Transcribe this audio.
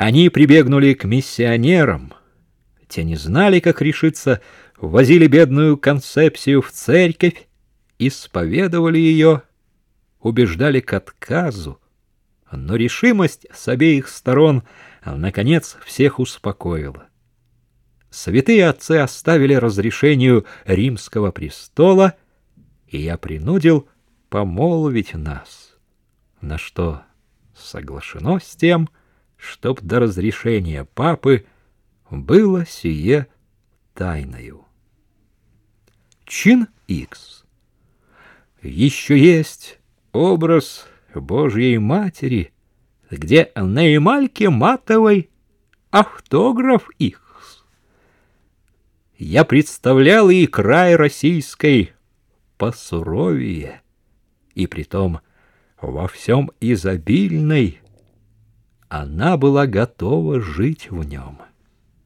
Они прибегнули к миссионерам. Те не знали, как решиться, возили бедную концепцию в церковь, исповедовали ее, убеждали к отказу. Но решимость с обеих сторон, наконец, всех успокоила. Святые отцы оставили разрешению римского престола, и я принудил помолвить нас, на что соглашено с тем, чтоб до разрешения папы было сие тайною. Чин Икс. Еще есть образ Божьей Матери, где на эмальке матовой автограф их. Я представлял и край российской посуровее, и притом во всем изобильной она была готова жить в нем.